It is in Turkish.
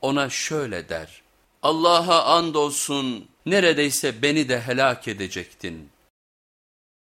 ona şöyle der. Allah'a andolsun neredeyse beni de helak edecektin.''